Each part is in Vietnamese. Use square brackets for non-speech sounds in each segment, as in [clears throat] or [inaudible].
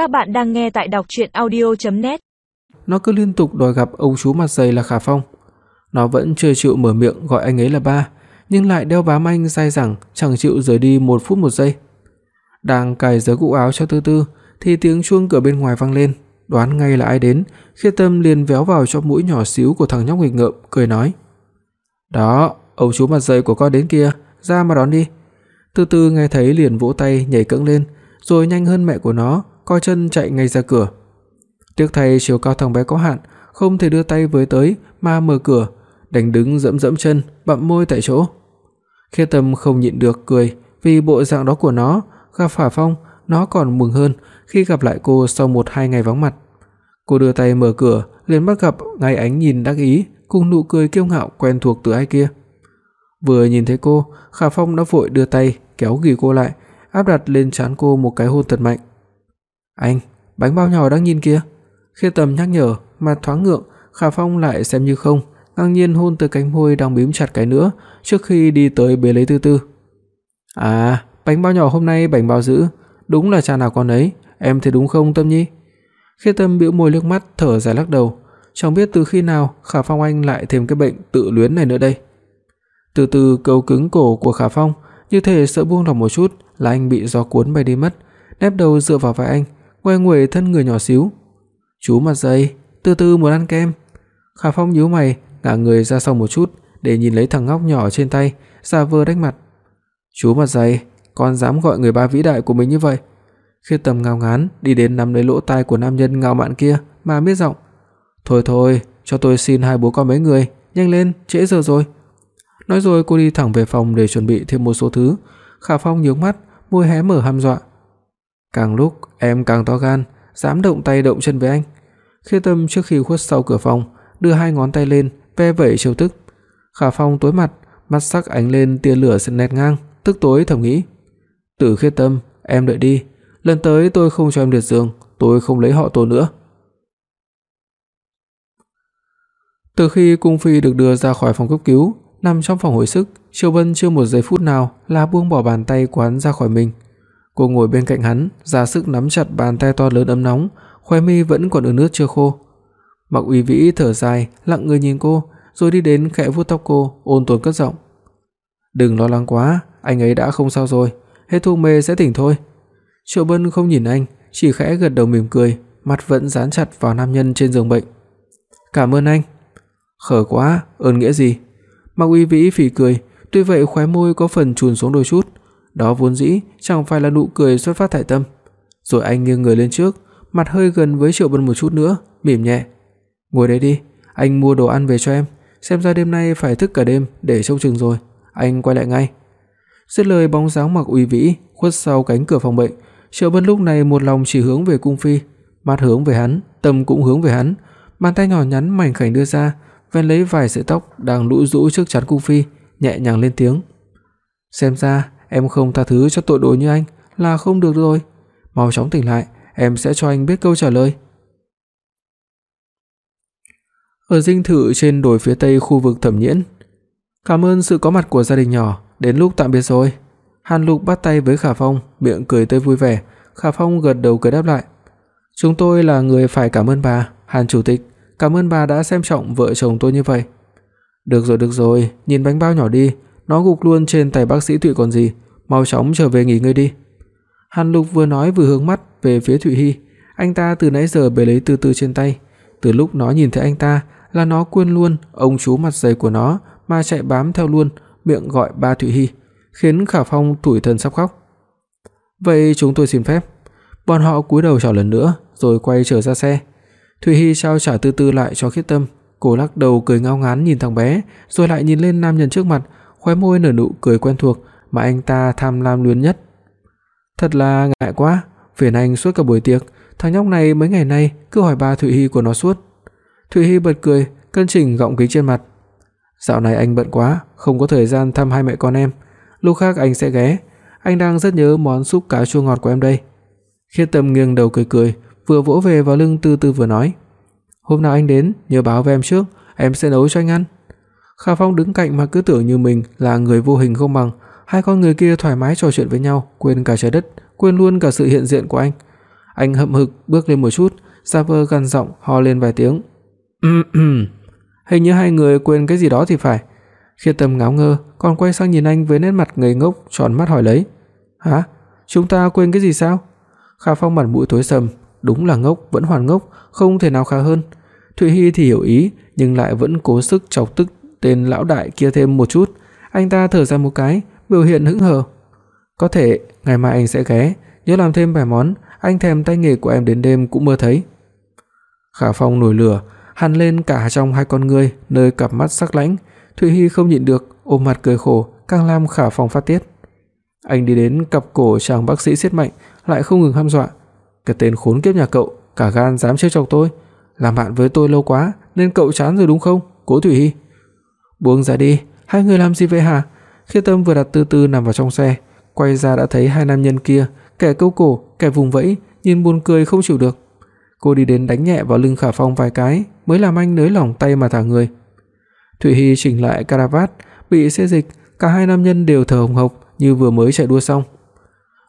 Các bạn đang nghe tại đọc audio net Nó cứ liên tục đòi gặp ông chú mặt dày là Khả Phong. Nó vẫn chưa chịu mở miệng gọi anh ấy là ba, nhưng lại đeo bám anh dai dẳng, chẳng chịu rời đi một phút một giây. Đang cài giớ cụ áo cho Tư Tư thì tiếng chuông cửa bên ngoài vang lên, đoán ngay là ai đến, khi Tâm liền véo vào cho mũi nhỏ xíu của thằng nhóc nghịch ngợm, cười nói: "Đó, ông chú mặt dày của con đến kia ra mà đón đi." Từ từ nghe thấy liền vỗ tay nhảy cẫng lên, rồi nhanh hơn mẹ của nó, co chân chạy ngay ra cửa. Tiếc thay chiều cao thằng bé có hạn, không thể đưa tay với tới mà mở cửa, đành đứng dẫm dẫm chân, bặm môi tại chỗ. Khê Tâm không nhịn được cười vì bộ dạng đó của nó, gặp Phả Phong, nó còn mừng hơn khi gặp lại cô sau một hai ngày vắng mặt. Cô đưa tay mở cửa, liền bắt gặp ngay ánh nhìn đắc ý cùng nụ cười kiêu ngạo quen thuộc từ ai kia. Vừa nhìn thấy cô, Khả Phong đã vội đưa tay kéo ghì cô lại, áp đặt lên trán cô một cái hôn thật mạnh. "Anh, bánh bao nhỏ đang nhìn kìa." Khi Tầm nhắc nhở, mà thoáng ngượng, Khả Phong lại xem như không, ngang nhiên hôn từ cánh môi đang bím chặt cái nữa trước khi đi tới bế lấy Tư Tư. "À, bánh bao nhỏ hôm nay bánh bao dữ, đúng là cha nào con ấy, em thấy đúng không Tâm Nhi?" Khi Tâm bĩu môi liếc mắt thở dài lắc đầu, chẳng biết từ khi nào Khả Phong anh lại thêm cái bệnh tự luyến này nữa đây. Từ từ câu cứng cổ của Khả Phong, như thể sợ buông lỏng một chút là anh bị gió cuốn bay đi mất, nép đầu dựa vào vai anh, quay nguẩy thân người nhỏ xíu. "Chú mặt dày, từ từ muốn ăn kem." Khả Phong nhíu mày, ngả người ra sau một chút để nhìn lấy thằng ngốc nhỏ trên tay, giả vờ đánh mặt. "Chú mặt dày, con dám gọi người ba vĩ đại của mình như vậy?" Khi Tầm ngao ngán đi đến nắm lấy lỗ tai của nam nhân ngạo mạn kia mà biết giọng. "Thôi thôi, cho tôi xin hai bố con mấy người, nhanh lên, trễ giờ rồi." Nói rồi cô đi thẳng về phòng để chuẩn bị thêm một số thứ. Khả Phong nhướng mắt, môi hé mở hăm dọa. Càng lúc em càng to gan, dám động tay động chân với anh. Khi Tâm trước khi khuất sau cửa phòng, đưa hai ngón tay lên, ve vẩy trêu tức. Khả Phong tối mặt, mắt sắc ánh lên tia lửa sần nét ngang, tức tối thầm nghĩ: "Tử Khiết Tâm, em đợi đi, lần tới tôi không cho em liệt giường, tôi không lấy họ Tô nữa." Từ khi cung phi được đưa ra khỏi phòng cấp cứu, nằm trong phòng hồi sức, Triều Vân chưa một giây phút nào là buông bỏ bàn tay quán ra khỏi mình. Cô ngồi bên cạnh hắn, ra sức nắm chặt bàn tay to lớn ấm nóng, khóe mi vẫn còn ướt nước chưa khô. Mặc Uy Vĩ thở dài, lặng người nhìn cô, rồi đi đến khẽ vuốt tóc cô, ôn tồn cất giọng. "Đừng lo lắng quá, anh ấy đã không sao rồi, hết thuốc mê sẽ tỉnh thôi." Triệu Bân không nhìn anh, chỉ khẽ gật đầu mỉm cười, mặt vẫn dán chặt vào nam nhân trên giường bệnh. "Cảm ơn anh." "Khờ quá, ơn nghĩa gì?" Mạc Uy Vĩ phì cười, tuy vậy khóe môi có phần chùn xuống đôi chút, đó vốn dĩ chẳng phải là nụ cười xuất phát tại tâm. Rồi anh nghiêng người lên trước, mặt hơi gần với Triệu Bân một chút nữa, mỉm nhẹ. "Ngồi đây đi, anh mua đồ ăn về cho em, xem ra đêm nay phải thức cả đêm để trông chừng rồi, anh quay lại ngay." Dứt lời bóng dáng mặc Uy Vĩ khuất sau cánh cửa phòng bệnh, Triệu Bân lúc này một lòng chỉ hướng về cung phi, mắt hướng về hắn, tâm cũng hướng về hắn, bàn tay nhỏ nhắn mảnh khảnh đưa ra, ven lấy vài sợi tóc đang lũ rũ trước chắn cung phi, nhẹ nhàng lên tiếng. "Xem ra em không tha thứ cho tội đồ như anh là không được rồi. Mau chóng tỉnh lại, em sẽ cho anh biết câu trả lời." Ở dinh thự trên đồi phía tây khu vực Thẩm Nhiễn. "Cảm ơn sự có mặt của gia đình nhỏ, đến lúc tạm biệt rồi." Hàn Lục bắt tay với Khả Phong, miệng cười tươi vui vẻ, Khả Phong gật đầu cười đáp lại. "Chúng tôi là người phải cảm ơn bà, Hàn chủ tịch." Cảm ơn bà đã xem trọng vợ chồng tôi như vậy. Được rồi, được rồi, nhìn bánh bao nhỏ đi, nó gục luôn trên tay bác sĩ Thụy còn gì, mau chóng trở về nghỉ ngơi đi." Hàn Lục vừa nói vừa hướng mắt về phía Thụy Hi, anh ta từ nãy giờ bế lấy từ từ trên tay, từ lúc nó nhìn thấy anh ta là nó quên luôn ông chú mặt dày của nó mà chạy bám theo luôn, miệng gọi ba Thụy Hi, khiến Khả Phong tủi thân sắp khóc. "Vậy chúng tôi xin phép." Bọn họ cúi đầu chào lần nữa rồi quay trở ra xe. Thủy Hi trao trả từ từ lại cho Khiết Tâm, cô lắc đầu cười ngao ngán nhìn thằng bé, rồi lại nhìn lên nam nhân trước mặt, khóe môi nở nụ cười quen thuộc mà anh ta tham lam luyến nhất. Thật là ngại quá, phiền anh suốt cả buổi tiệc, thằng nhóc này mấy ngày nay cứ hỏi ba thụy Hi của nó suốt. thụy Hi bật cười, cân chỉnh gọng kính trên mặt. Dạo này anh bận quá, không có thời gian thăm hai mẹ con em, lúc khác anh sẽ ghé, anh đang rất nhớ món súp cá chua ngọt của em đây. Khiết Tâm nghiêng đầu cười cười, vừa vỗ về vào lưng Tư Tư vừa nói: "Hôm nào anh đến, nhớ báo với em trước, em sẽ nấu cho anh ăn." Khả Phong đứng cạnh mà cứ tưởng như mình là người vô hình không bằng, hai con người kia thoải mái trò chuyện với nhau, quên cả trái đất, quên luôn cả sự hiện diện của anh. Anh hậm hực bước lên một chút, xa vơ gằn giọng ho lên vài tiếng. [clears throat] Hình như hai người quên cái gì đó thì phải. Khiết Tâm ngáo ngơ, còn quay sang nhìn anh với nét mặt ngây ngốc, tròn mắt hỏi lấy. "Hả? Chúng ta quên cái gì sao?" Khả Phong mặt mũi tối sầm, đúng là ngốc vẫn hoàn ngốc, không thể nào khá hơn. Thụy Hi thì hiểu ý, nhưng lại vẫn cố sức chọc tức tên lão đại kia thêm một chút. Anh ta thở ra một cái, biểu hiện hững hờ. "Có thể ngày mai anh sẽ ghé, nhớ làm thêm vài món, anh thèm tay nghề của em đến đêm cũng mơ thấy." Khả Phong nổi lửa, hằn lên cả trong hai con ngươi, nơi cặp mắt sắc lãnh, Thụy Hi không nhịn được, ôm mặt cười khổ, càng làm Khả Phong phát tiết. Anh đi đến cặp cổ chàng bác sĩ siết mạnh, lại không ngừng hăm dọa. Cái tên khốn kiếp nhà cậu, cả gan dám trêu chọc tôi, làm bạn với tôi lâu quá nên cậu chán rồi đúng không? Cố Thụy Hi. Buông ra đi, hai người làm gì vậy hả? Khi Tâm vừa đặt từ từ nằm vào trong xe, quay ra đã thấy hai nam nhân kia, kẻ câu cổ, kẻ vùng vẫy, nhìn buồn cười không chịu được. Cô đi đến đánh nhẹ vào lưng Khả Phong vài cái, mới làm anh nới lỏng tay mà thả người. Thụy Hi chỉnh lại caravat, bị xê dịch, cả hai nam nhân đều thở hổn hộc như vừa mới chạy đua xong.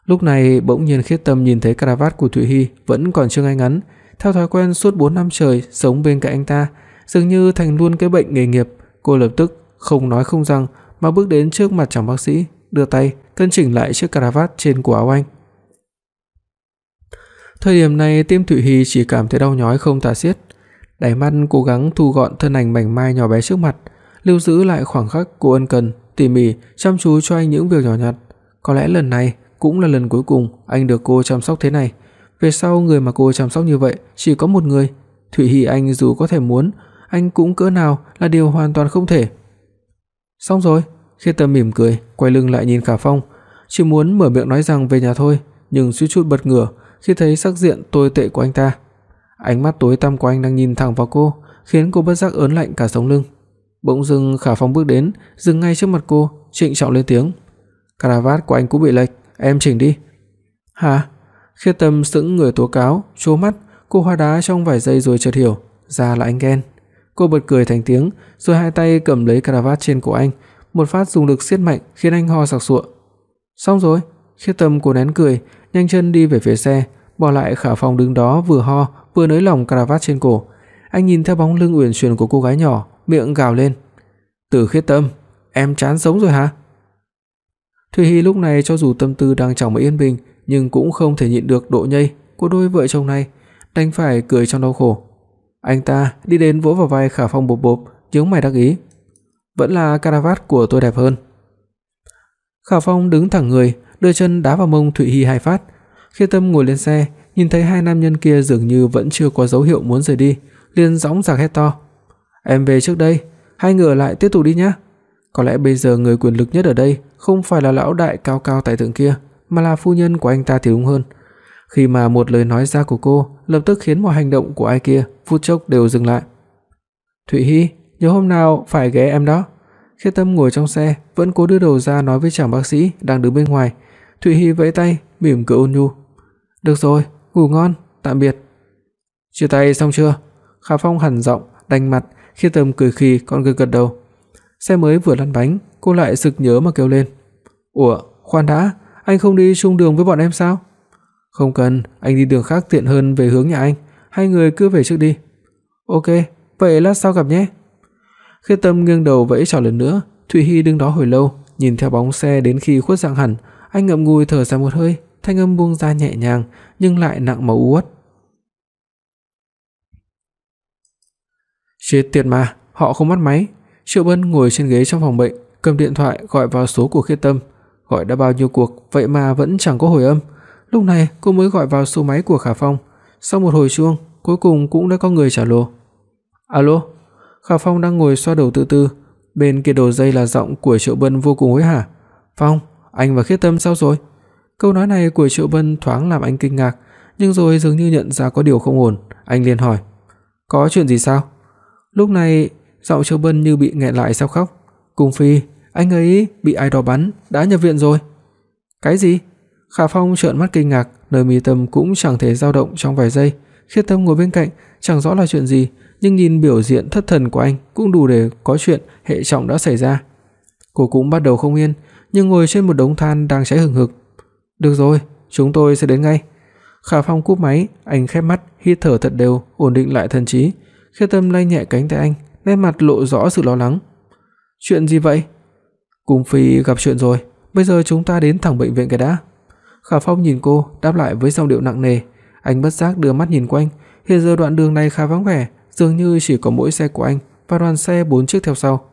Lúc này bỗng nhiên Khiết Tâm nhìn thấy caravat của Thụy Hi vẫn còn chưa ngay ngắn, theo thói quen suốt 4 năm trời sống bên cạnh anh ta, dường như thành luôn cái bệnh nghề nghiệp, cô lập tức không nói không rằng mà bước đến trước mặt chàng bác sĩ, đưa tay cân chỉnh lại chiếc cà vạt trên cổ áo anh. Thời điểm này tim Thụy Hi chỉ cảm thấy đau nhói không tả xiết, đáy mắt cố gắng thu gọn thân ảnh mảnh mai nhỏ bé trước mặt, lưu giữ lại khoảng khắc cô ân cần, tỉ mỉ chăm chú cho anh những việc nhỏ nhặt. Có lẽ lần này cũng là lần cuối cùng anh được cô chăm sóc thế này. Về sau người mà cô chăm sóc như vậy chỉ có một người, Thụy Hi anh dù có thể muốn, anh cũng cỡ nào là điều hoàn toàn không thể. Xong rồi, Khiết Tâm mỉm cười, quay lưng lại nhìn Khả Phong, chỉ muốn mở miệng nói rằng về nhà thôi, nhưng suýt chút bật ngửa khi thấy sắc diện tồi tệ của anh ta. Ánh mắt tối tăm của anh đang nhìn thẳng vào cô, khiến cô bất giác ớn lạnh cả sống lưng. Bỗng dưng Khả Phong bước đến, dừng ngay trước mặt cô, trịnh trọng lên tiếng. "Caravat của anh cũng bị lệch, em chỉnh đi." "Hả?" Khiết Tâm sững người tố cáo, chố mắt, cô hoa đá trong vài giây rồi chợt hiểu, ra là anh ghen. Cô bật cười thành tiếng, rồi hai tay cầm lấy cà vạt trên cổ anh, một phát dùng lực siết mạnh khiến anh ho sặc sụa. "Xong rồi." Khiết Tâm cố nén cười, nhanh chân đi về phía xe, bỏ lại Khả Phong đứng đó vừa ho vừa nới lỏng cà vạt trên cổ. Anh nhìn theo bóng lưng uyển chuyển của cô gái nhỏ, miệng gào lên. "Từ Khiết Tâm, em chán sống rồi hả?" Thủy Hi lúc này cho dù tâm tư đang chẳng mấy yên bình, nhưng cũng không thể nhịn được độ nhây của đôi vợ chồng này, đành phải cười trong đau khổ. Anh ta đi đến vỗ vào vai Khả Phong bộp bộp, nhướng mày đắc ý. "Vẫn là caravat của tôi đẹp hơn." Khả Phong đứng thẳng người, đưa chân đá vào mông Thụy Hi hai phát. Khi Tâm ngồi lên xe, nhìn thấy hai nam nhân kia dường như vẫn chưa có dấu hiệu muốn rời đi, liền gióng giạc hét to: "Em về trước đây, hai người lại tiếp tục đi nhé. Có lẽ bây giờ người quyền lực nhất ở đây không phải là lão đại cao cao tại thượng kia, mà là phu nhân của anh ta thì đúng hơn." Khi mà một lời nói ra của cô lập tức khiến mọi hành động của ai kia phút chốc đều dừng lại. "Thụy Hi, nhớ hôm nào phải ghé em đó." Khi Tâm ngồi trong xe, vẫn cố đưa đầu ra nói với chàng bác sĩ đang đứng bên ngoài. Thụy Hi vẫy tay, mỉm cười ôn nhu. "Được rồi, ngủ ngon, tạm biệt." "Chia tay xong chưa?" Khả Phong hằn giọng, đanh mặt, khi Tâm cười khì còn gật gật đầu. Xe mới vừa lăn bánh, cô lại sực nhớ mà kêu lên. "Ủa, khoan đã, anh không đi chung đường với bọn em sao?" "Không cần, anh đi đường khác tiện hơn về hướng nhà anh, hai người cứ về trước đi." "Ok, vậy lát sau gặp nhé." Khi Tâm nghiêng đầu vẫy chào lần nữa, Thụy Hi đứng đó hồi lâu, nhìn theo bóng xe đến khi khuất dạng hẳn, anh ngậm ngùi thở ra một hơi, thanh âm buông ra nhẹ nhàng nhưng lại nặng mà u uất. Chết tiệt mà, họ không bắt máy. Triệu Bân ngồi trên ghế trong phòng bệnh, cầm điện thoại gọi vào số của Khiết Tâm, gọi đã bao nhiêu cuộc vậy mà vẫn chẳng có hồi âm. Lúc này cô mới gọi vào số máy của Khả Phong, sau một hồi chuông, cuối cùng cũng đã có người trả lời "Alo?" Khả Phong đang ngồi xoa đầu tự tư, bên kia đầu dây là giọng của Triệu Bân vô cùng hối hả. "Phong, anh và Khiết Tâm sao rồi?" Câu nói này của Triệu Bân thoáng làm anh kinh ngạc, nhưng rồi dường như nhận ra có điều không ổn, anh liền hỏi: "Có chuyện gì sao?" Lúc này, giọng Triệu Bân như bị nghẹn lại sao khóc. "Cung Phi, anh ấy bị ai đó bắn, đã nhập viện rồi." "Cái gì?" Khả Phong trợn mắt kinh ngạc, nơi mi tâm cũng chẳng thể dao động trong vài giây. Khiết Tâm ngồi bên cạnh, chẳng rõ là chuyện gì, nhưng nhìn biểu hiện thất thần của anh cũng đủ để có chuyện hệ trọng đã xảy ra. Cô cũng bắt đầu không yên, nhưng ngồi trên một đống than đang cháy hừng hực. "Được rồi, chúng tôi sẽ đến ngay." Khả Phong cúp máy, anh khép mắt, hít thở thật đều, ổn định lại thần trí. Khiết Tâm lay nhẹ cánh tay anh, nét mặt lộ rõ sự lo lắng. "Chuyện gì vậy?" "Cung phi gặp chuyện rồi, bây giờ chúng ta đến thẳng bệnh viện cái đã." Khả Phong nhìn cô, đáp lại với giọng điệu nặng nề. Anh bất giác đưa mắt nhìn quanh, hiện giờ đoạn đường này khá vắng vẻ, dường như chỉ có mỗi xe của anh và đoàn xe bốn chiếc theo sau.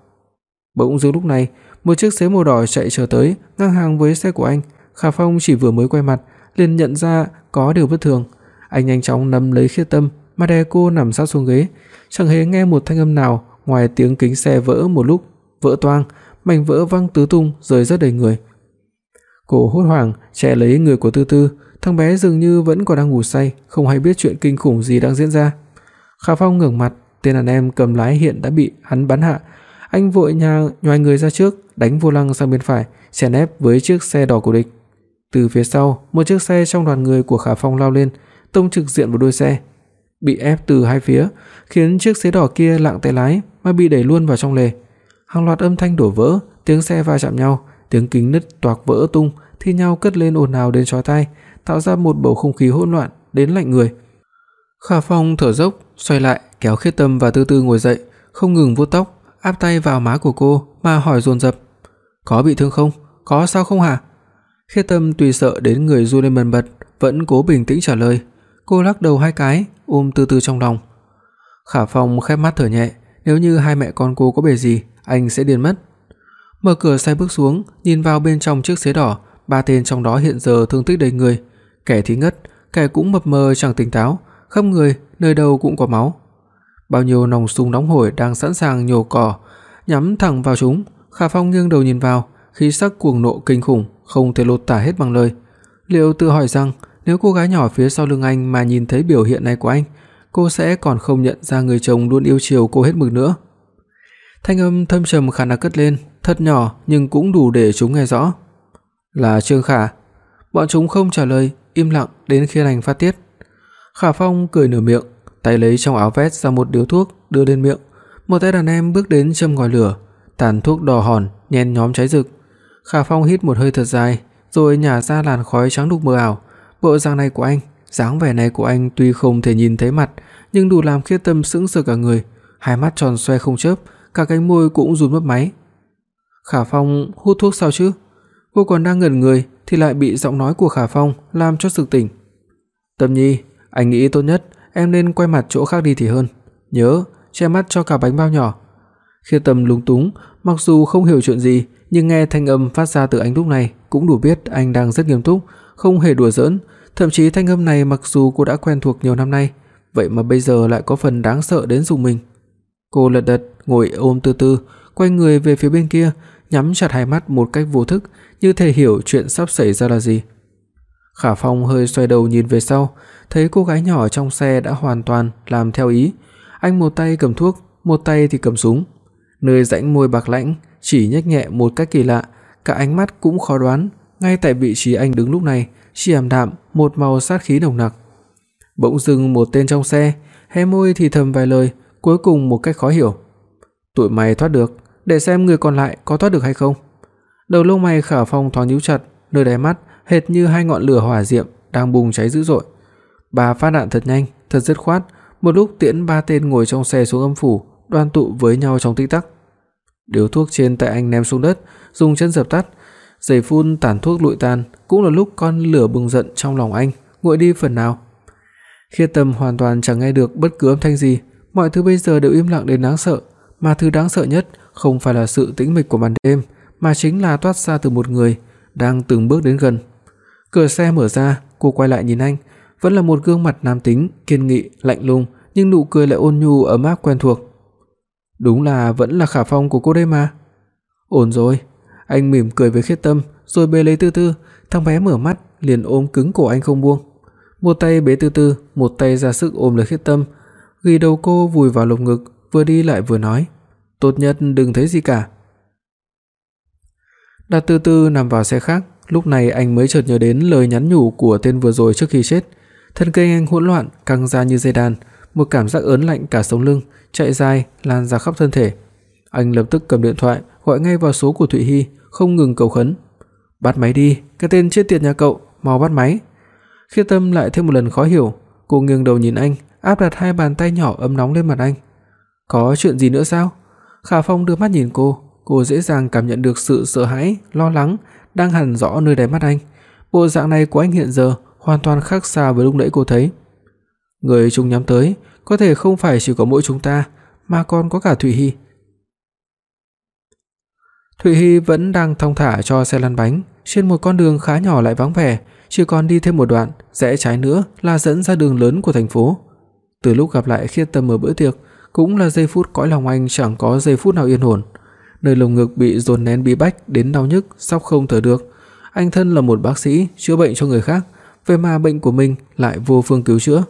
Bỗng dưng lúc này, một chiếc xế màu đỏ chạy trở tới, ngang hàng với xe của anh. Khả Phong chỉ vừa mới quay mặt, liền nhận ra có điều bất thường. Anh nhanh chóng nắm lấy Khiết Tâm, mà đè cô nằm sát xuống ghế, chẳng hề nghe một thanh âm nào ngoài tiếng kính xe vỡ một lúc, vỡ toang, mảnh vỡ văng tứ tung rơi rất đầy người. Cô hốt hoảng che lấy người của Tư Tư, thằng bé dường như vẫn còn đang ngủ say, không hay biết chuyện kinh khủng gì đang diễn ra. Khả Phong ngẩng mặt, tên đàn em cầm lái hiện đã bị hắn bắn hạ. Anh vội nhàng nhoài người ra trước, đánh vô lăng sang bên phải, chèn ép với chiếc xe đỏ của địch. Từ phía sau, một chiếc xe trong đoàn người của Khả Phong lao lên, tông trực diện vào đuôi xe. Bị ép từ hai phía, khiến chiếc xe đỏ kia lạng tay lái mà bị đẩy luôn vào trong lề. Hàng loạt âm thanh đổ vỡ, tiếng xe va chạm nhau, tiếng kính nứt toạc vỡ tung, thi nhau cất lên ồn ào đến chói tai, tạo ra một bầu không khí hỗn loạn đến lạnh người. Khả Phong thở dốc, xoay lại, kéo Khiết Tâm và từ từ ngồi dậy, không ngừng vuốt tóc, áp tay vào má của cô mà hỏi dồn dập: "Có bị thương không? Có sao không hả?" Khiết Tâm tùy sợ đến người run lên bần bật, vẫn cố bình tĩnh trả lời. Cô lắc đầu hai cái, ôm từ từ trong lòng. Khả Phong khép mắt thở nhẹ, nếu như hai mẹ con cô có bề gì, anh sẽ điên mất. Mở cửa xe bước xuống, nhìn vào bên trong chiếc xế đỏ, ba tên trong đó hiện giờ thương tích đầy người, kẻ thì ngất, kẻ cũng mập mờ chẳng tỉnh táo, khắp người nơi đâu cũng có máu. Bao nhiêu nòng súng nóng hổi đang sẵn sàng nhổ cỏ, nhắm thẳng vào chúng. Khả Phong nghiêng đầu nhìn vào, khí sắc cuồng nộ kinh khủng, không thể lột tả hết bằng lời. Liệu tự hỏi rằng nếu cô gái nhỏ phía sau lưng anh mà nhìn thấy biểu hiện này của anh, cô sẽ còn không nhận ra người chồng luôn yêu chiều cô hết mực nữa. Thanh âm thâm trầm khàn đặc cất lên, thật nhỏ nhưng cũng đủ để chúng nghe rõ. Là Trương Khả. Bọn chúng không trả lời, im lặng đến khi anh phát tiết. Khả Phong cười nửa miệng, tay lấy trong áo vest ra một điếu thuốc đưa lên miệng. Một tay đàn em bước đến châm ngòi lửa, tàn thuốc đỏ hòn nhen nhóm cháy rực. Khả Phong hít một hơi thật dài, rồi nhả ra làn khói trắng đục mờ ảo. Bộ dạng này của anh, dáng vẻ này của anh tuy không thể nhìn thấy mặt, nhưng đủ làm Khiết Tâm sững sờ cả người, hai mắt tròn xoe không chớp, cả cánh môi cũng run mấp máy. Khả Phong hút thuốc sao chứ? Cô còn đang ngẩn người thì lại bị giọng nói của Khả Phong làm cho sực tỉnh. "Tâm Nhi, anh nghĩ tốt nhất em nên quay mặt chỗ khác đi thì hơn. Nhớ che mắt cho cả bánh bao nhỏ." Khiết Tâm lúng túng, mặc dù không hiểu chuyện gì, nhưng nghe thanh âm phát ra từ anh lúc này cũng đủ biết anh đang rất nghiêm túc, không hề đùa giỡn, thậm chí thanh âm này mặc dù cô đã quen thuộc nhiều năm nay, vậy mà bây giờ lại có phần đáng sợ đến rùng mình. Cô lật đật ngồi ôm Tư Tư, quay người về phía bên kia, nhắm chặt hai mắt một cách vô thức, như thể hiểu chuyện sắp xảy ra là gì. Khả Phong hơi xoay đầu nhìn về sau, thấy cô gái nhỏ trong xe đã hoàn toàn làm theo ý. Anh một tay cầm thuốc, một tay thì cầm súng. Nơi rãnh môi bạc lãnh chỉ nhếch nhẹ một cách kỳ lạ, cả ánh mắt cũng khó đoán, ngay tại vị trí anh đứng lúc này, chỉ ảm đạm một màu sát khí nồng nặc. Bỗng dưng một tên trong xe hé môi thì thầm vài lời, cuối cùng một cách khó hiểu. Tụi mày thoát được, để xem người còn lại có thoát được hay không. Đầu lông mày Khả Phong thoáng nhíu chặt, nơi đáy mắt hệt như hai ngọn lửa hỏa diệm đang bùng cháy dữ dội. Bà phát đạn thật nhanh, thật dứt khoát, một lúc tiễn ba tên ngồi trong xe xuống âm phủ, đoàn tụ với nhau trong tích tắc. Điếu thuốc trên tay anh ném xuống đất, dùng chân dập tắt. giấy phun tàn thuốc lụi tan, cũng là lúc con lửa bùng giận trong lòng anh nguội đi phần nào. Khiết Tâm hoàn toàn chẳng nghe được bất cứ âm thanh gì, mọi thứ bây giờ đều im lặng đến đáng sợ, mà thứ đáng sợ nhất không phải là sự tĩnh mịch của màn đêm, mà chính là toát ra từ một người đang từng bước đến gần. Cửa xe mở ra, cô quay lại nhìn anh, vẫn là một gương mặt nam tính, kiên nghị, lạnh lùng, nhưng nụ cười lại ôn nhu ấm áp quen thuộc. Đúng là vẫn là Khả Phong của cô đây mà. Ổn rồi, anh mỉm cười với Khiết Tâm, rồi bế lấy Tư Tư, thằng bé mở mắt liền ôm cứng cổ anh không buông. Một tay bế Tư Tư, một tay ra sức ôm lấy Khiết Tâm, ghi đầu cô vùi vào lồng ngực, vừa đi lại vừa nói, tốt nhất đừng thấy gì cả. đạt Tư Tư nằm vào xe khác, lúc này anh mới chợt nhớ đến lời nhắn nhủ của tên vừa rồi trước khi chết. Thân cây anh hỗn loạn, căng ra như dây đàn, một cảm giác ớn lạnh cả sống lưng chạy dài lan ra khắp thân thể. Anh lập tức cầm điện thoại, gọi ngay vào số của Thụy Hi, không ngừng cầu khấn. "Bắt máy đi, cái tên chết tiệt nhà cậu, mau bắt máy." khi Tâm lại thêm một lần khó hiểu, cô nghiêng đầu nhìn anh, áp đặt hai bàn tay nhỏ ấm nóng lên mặt anh. "Có chuyện gì nữa sao?" Khả Phong đưa mắt nhìn cô, cô dễ dàng cảm nhận được sự sợ hãi, lo lắng đang hằn rõ nơi đáy mắt anh. Bộ dạng này của anh hiện giờ hoàn toàn khác xa với lúc nãy cô thấy. Người chúng nhắm tới có thể không phải chỉ có mỗi chúng ta, mà còn có cả Thụy Hi. Thụy Hi vẫn đang thong thả cho xe lăn bánh, trên một con đường khá nhỏ lại vắng vẻ, chỉ còn đi thêm một đoạn, rẽ trái nữa là dẫn ra đường lớn của thành phố. Từ lúc gặp lại Khiết Tâm ở bữa tiệc, cũng là giây phút cõi lòng anh chẳng có giây phút nào yên ổn. Nơi lồng ngực bị dồn nén bí bách đến đau nhức, sắp không thở được. Anh thân là một bác sĩ chữa bệnh cho người khác, vậy mà bệnh của mình lại vô phương cứu chữa.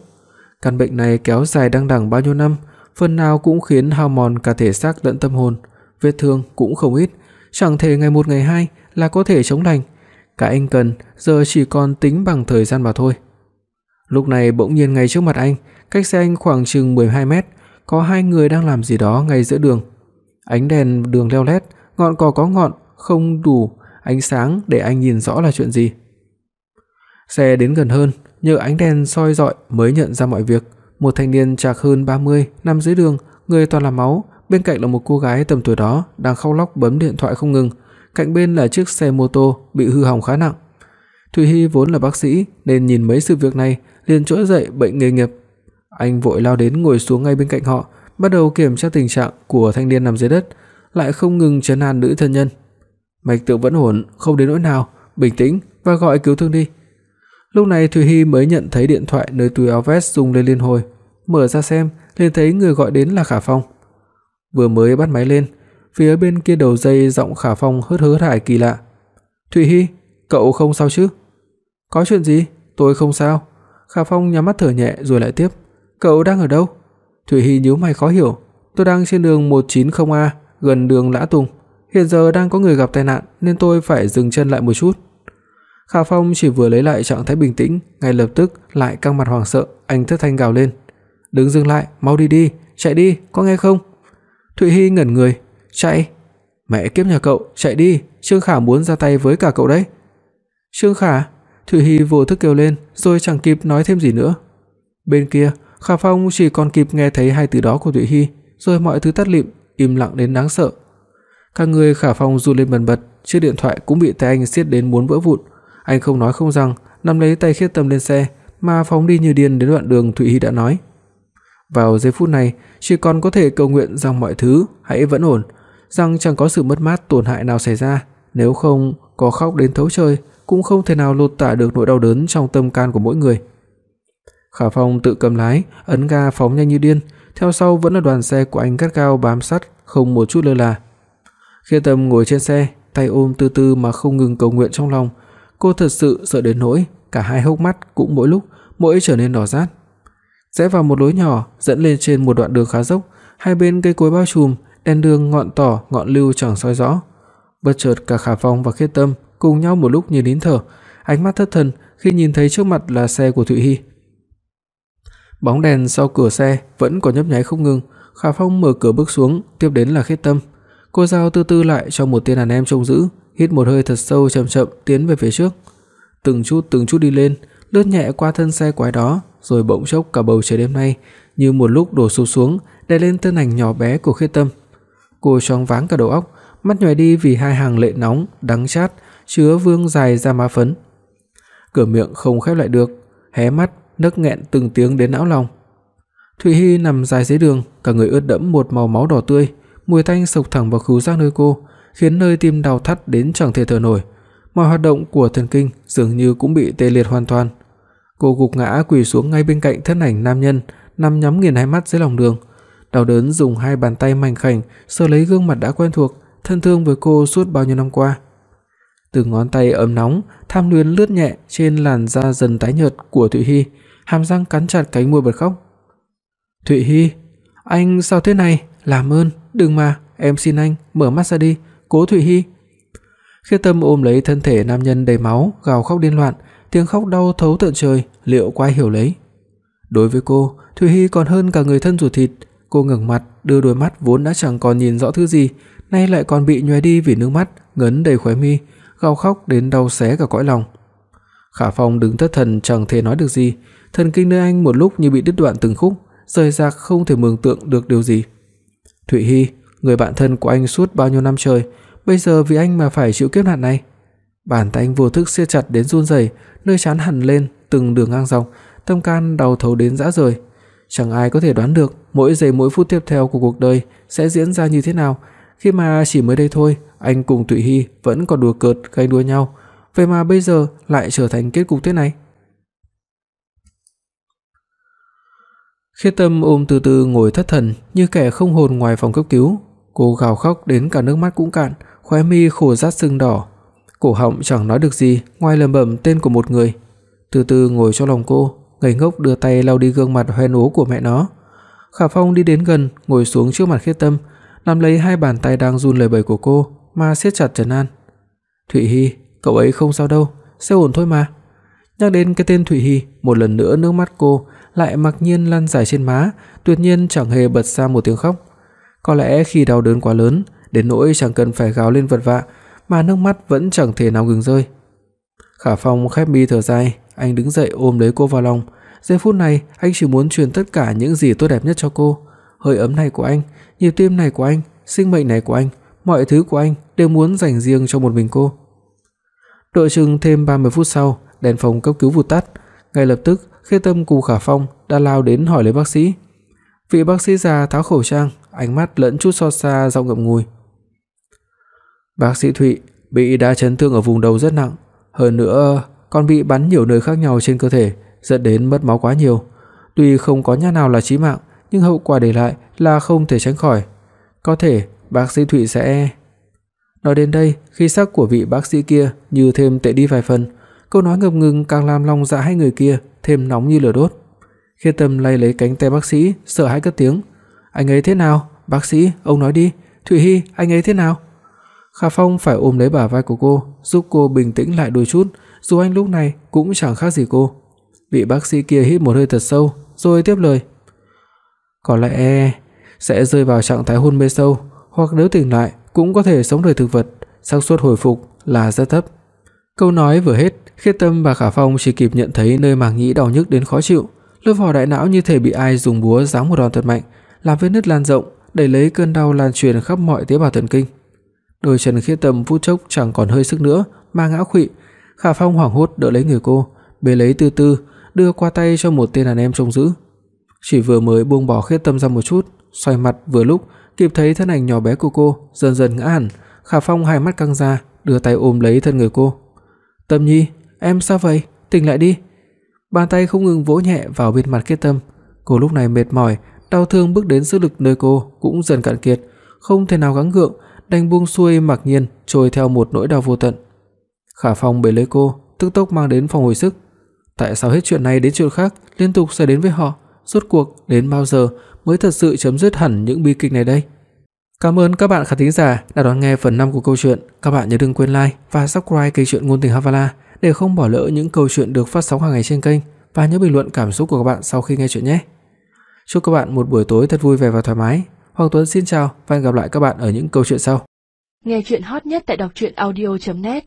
Căn bệnh này kéo dài đằng đẵng bao nhiêu năm, phần nào cũng khiến hao mòn cả thể xác lẫn tâm hồn, vết thương cũng không ít, chẳng thể ngày một ngày hai là có thể chống lành. Cả anh cần giờ chỉ còn tính bằng thời gian mà thôi. Lúc này bỗng nhiên ngay trước mặt anh, cách xe anh khoảng chừng 12 mét, có hai người đang làm gì đó ngay giữa đường. Ánh đèn đường leo lét, ngọn cỏ có ngọn, không đủ ánh sáng để anh nhìn rõ là chuyện gì. Xe đến gần hơn, nhờ ánh đèn soi rọi mới nhận ra mọi việc. Một thanh niên trạc hơn 30 nằm dưới đường, người toàn là máu, bên cạnh là một cô gái tầm tuổi đó đang khóc lóc bấm điện thoại không ngừng, cạnh bên là chiếc xe mô tô bị hư hỏng khá nặng. Thủy Hi vốn là bác sĩ nên nhìn mấy sự việc này liền trỗi dậy bệnh nghề nghiệp. Anh vội lao đến ngồi xuống ngay bên cạnh họ, bắt đầu kiểm tra tình trạng của thanh niên nằm dưới đất, lại không ngừng trấn an nữ thân nhân. Mạch tượng vẫn ổn, không đến nỗi nào, bình tĩnh và gọi cứu thương đi. Lúc này Thủy Hi mới nhận thấy điện thoại nơi túi áo vest rung lên liên hồi, mở ra xem, liền thấy người gọi đến là Khả Phong. Vừa mới bắt máy lên, phía bên kia đầu dây giọng Khả Phong hớt hớt hải kỳ lạ. "Thủy Hi, cậu không sao chứ?" "Có chuyện gì? Tôi không sao." Khả Phong nhắm mắt thở nhẹ rồi lại tiếp. "Cậu đang ở đâu?" Thủy Hi nhíu mày khó hiểu. "Tôi đang trên đường 190A, gần đường Lã Tùng. Hiện giờ đang có người gặp tai nạn nên tôi phải dừng chân lại một chút." Khả Phong chỉ vừa lấy lại trạng thái bình tĩnh, ngay lập tức lại căng mặt hoảng sợ, anh thất thanh gào lên. đứng dừng lại, mau đi đi, chạy đi, có nghe không?" Thụy Hi ngẩn người, "Chạy? Mẹ kiếp nhà cậu, chạy đi, Trương Khả muốn ra tay với cả cậu đấy." "Trương Khả?" Thụy Hi vô thức kêu lên, rồi chẳng kịp nói thêm gì nữa. Bên kia, Khả Phong chỉ còn kịp nghe thấy hai từ đó của Thụy Hi, rồi mọi thứ tắt lịm, im lặng đến đáng sợ. Cả người Khả Phong run lên bần bật, chiếc điện thoại cũng bị tay anh siết đến muốn vỡ vụn. Anh không nói không rằng, nắm lấy tay Khiết Tâm lên xe, mà phóng đi như điên đến đoạn đường Thụy Hi đã nói. Vào giây phút này, chỉ còn có thể cầu nguyện rằng mọi thứ hãy vẫn ổn, rằng chẳng có sự mất mát tổn hại nào xảy ra, nếu không có khóc đến thấu trời cũng không thể nào lột tả được nỗi đau đớn trong tâm can của mỗi người. Khả Phong tự cầm lái, ấn ga phóng nhanh như điên, theo sau vẫn là đoàn xe của anh gắt gao bám sát, không một chút lơ là. Khê Tâm ngồi trên xe, tay ôm từ từ mà không ngừng cầu nguyện trong lòng, Cô thật sự sợ đến nỗi cả hai hốc mắt cũng mỗi lúc mỗi trở nên đỏ rát. Rẽ vào một lối nhỏ dẫn lên trên một đoạn đường khá dốc, hai bên cây cối bao trùm, đèn đường ngọn tỏ, ngọn lưu chẳng soi rõ. Bất chợt cả Khả Phong và Khiết Tâm cùng nhau một lúc nhìn nín thở, ánh mắt thất thần khi nhìn thấy trước mặt là xe của Thụy Hi. Bóng đèn sau cửa xe vẫn còn nhấp nháy không ngừng, Khả Phong mở cửa bước xuống, tiếp đến là Khiết Tâm. Cô giao từ từ lại cho một tên đàn em trông giữ, hít một hơi thật sâu chậm chậm tiến về phía trước. Từng chút từng chút đi lên, lướt nhẹ qua thân xe quái đó, rồi bỗng chốc cả bầu trời đêm nay như một lúc đổ sụp xuống, đè lên thân ảnh nhỏ bé của Khiết Tâm. Cô choáng váng cả đầu óc, mắt nhòe đi vì hai hàng lệ nóng đắng chát chứa vương dài ra má phấn. Cửa miệng không khép lại được, hé mắt nấc nghẹn từng tiếng đến não lòng. Thụy Hi nằm dài dưới đường, cả người ướt đẫm một màu máu đỏ tươi, mùi tanh sộc thẳng vào khứu giác nơi cô, khiến nơi tim đau thắt đến chẳng thể thở nổi. Mọi hoạt động của thần kinh dường như cũng bị tê liệt hoàn toàn. Cô gục ngã quỳ xuống ngay bên cạnh thân ảnh nam nhân, nằm nhắm nghiền hai mắt dưới lòng đường. Đau đớn dùng hai bàn tay mảnh khảnh sờ lấy gương mặt đã quen thuộc, thân thương với cô suốt bao nhiêu năm qua. Từ ngón tay ấm nóng, tham luyến lướt nhẹ trên làn da dần tái nhợt của Thụy Hi, hàm răng cắn chặt cánh môi bật khóc. "Thụy Hi, anh sao thế này? Làm ơn, đừng mà, em xin anh, mở mắt ra đi, Cố Thụy Hi. Khiết Tâm ôm lấy thân thể nam nhân đầy máu, gào khóc điên loạn, tiếng khóc đau thấu tận trời, liệu có ai hiểu lấy. Đối với cô, Thụy Hi còn hơn cả người thân ruột thịt, cô ngẩng mặt, đưa đôi mắt vốn đã chẳng còn nhìn rõ thứ gì, nay lại còn bị nhòe đi vì nước mắt ngấn đầy khóe mi, gào khóc đến đau xé cả cõi lòng. Khả Phong đứng thất thần chẳng thể nói được gì, thần kinh nơi anh một lúc như bị đứt đoạn từng khúc, rời rạc không thể mường tượng được điều gì. Thụy Hi, người bạn thân của anh suốt bao nhiêu năm trời, bây giờ vì anh mà phải chịu kiếp nạn này. Bàn tay anh vô thức siết chặt đến run rẩy, nơi trán hằn lên từng đường ngang dọc, tâm can đau thấu đến rã rời. Chẳng ai có thể đoán được mỗi giây mỗi phút tiếp theo của cuộc đời sẽ diễn ra như thế nào, khi mà chỉ mới đây thôi, anh cùng Thụy Hi vẫn còn đùa cợt gây đùa nhau, vậy mà bây giờ lại trở thành kết cục thế này. Khiết Tâm ôm từ từ ngồi thất thần, như kẻ không hồn ngoài phòng cấp cứu. Cô gào khóc đến cả nước mắt cũng cạn, khóe mi khổ rát sưng đỏ. Cổ họng chẳng nói được gì ngoài lẩm bẩm tên của một người. Từ từ ngồi trong lòng cô, ngây ngốc đưa tay lau đi gương mặt hoen ố của mẹ nó. Khả Phong đi đến gần, ngồi xuống trước mặt Khiết Tâm, nắm lấy hai bàn tay đang run lẩy bẩy của cô mà siết chặt trấn an. "Thụy Hi, cậu ấy không sao đâu, sẽ ổn thôi mà." Nhắc đến cái tên Thụy Hi, một lần nữa nước mắt cô lại mặc nhiên lăn dài trên má, tuyệt nhiên chẳng hề bật ra một tiếng khóc. Có lẽ khi đau đớn quá lớn, đến nỗi chẳng cần phải gào lên vật vã, mà nước mắt vẫn chẳng thể nào ngừng rơi. Khả Phong khép mi thở dài, anh đứng dậy ôm lấy cô vào lòng. Giây phút này, anh chỉ muốn truyền tất cả những gì tốt đẹp nhất cho cô. Hơi ấm này của anh, nhịp tim này của anh, sinh mệnh này của anh, mọi thứ của anh đều muốn dành riêng cho một mình cô. Đợi chừng thêm 30 phút sau, đèn phòng cấp cứu vụt tắt, ngay lập tức Khê Tâm cùng Khả Phong đã lao đến hỏi lấy bác sĩ. Vị bác sĩ già tháo khẩu trang, ánh mắt lẫn chút xót xa giọng ngậm ngùi. Bác sĩ Thụy bị đa chấn thương ở vùng đầu rất nặng, hơn nữa còn bị bắn nhiều nơi khác nhau trên cơ thể, dẫn đến mất máu quá nhiều. Tuy không có nhát nào là chí mạng, nhưng hậu quả để lại là không thể tránh khỏi. Có thể bác sĩ Thụy sẽ Nói đến đây, khí sắc của vị bác sĩ kia như thêm tệ đi vài phần, câu nói ngập ngừng càng làm lòng dạ hai người kia thêm nóng như lửa đốt. khi Tâm lay lấy cánh tay bác sĩ, sợ hãi cất tiếng, "Anh ấy thế nào? Bác sĩ, ông nói đi, Thụy Hi, anh ấy thế nào?" Khả Phong phải ôm lấy bả vai của cô, giúp cô bình tĩnh lại đôi chút, dù anh lúc này cũng chẳng khác gì cô. Vị bác sĩ kia hít một hơi thật sâu, rồi tiếp lời. Có lẽ sẽ rơi vào trạng thái hôn mê sâu, hoặc nếu tỉnh lại cũng có thể sống đời thực vật, xác suất hồi phục là rất thấp. Câu nói vừa hết, Khiết Tâm và Khả Phong chỉ kịp nhận thấy nơi màng nhĩ đau nhức đến khó chịu, lớp vỏ đại não như thể bị ai dùng búa giáng một đòn thật mạnh, làm vết nứt lan rộng, đẩy lấy cơn đau lan truyền khắp mọi tế bào thần kinh. Đôi chân Khiết Tâm phút chốc chẳng còn hơi sức nữa mà ngã khuỵu, Khả Phong hoảng hốt đỡ lấy người cô, bế lấy từ từ, đưa qua tay cho một tên đàn em trông giữ. Chỉ vừa mới buông bỏ Khiết Tâm ra một chút, xoay mặt vừa lúc kịp thấy thân ảnh nhỏ bé của cô dần dần ngã hẳn, Khả Phong hai mắt căng ra, đưa tay ôm lấy thân người cô. "Tâm Nhi, em sao vậy? Tỉnh lại đi." Bàn tay không ngừng vỗ nhẹ vào bên mặt kết Tâm. Cô lúc này mệt mỏi, đau thương bước đến sức lực nơi cô cũng dần cạn kiệt, không thể nào gắng gượng, đành buông xuôi mặc nhiên trôi theo một nỗi đau vô tận. Khả Phong bế lấy cô, tức tốc mang đến phòng hồi sức. Tại sao hết chuyện này đến chuyện khác liên tục xảy đến với họ? Rốt cuộc đến bao giờ mới thật sự chấm dứt hẳn những bi kịch này đây? Cảm ơn các bạn khán thính giả đã đón nghe phần 5 của câu chuyện. Các bạn nhớ đừng quên like và subscribe kênh truyện ngôn tình Havala để không bỏ lỡ những câu chuyện được phát sóng hàng ngày trên kênh và nhớ bình luận cảm xúc của các bạn sau khi nghe chuyện nhé. Chúc các bạn một buổi tối thật vui vẻ và thoải mái. Hoàng Tuấn xin chào và hẹn gặp lại các bạn ở những câu chuyện sau. Nghe chuyện hot nhất tại đọc audio net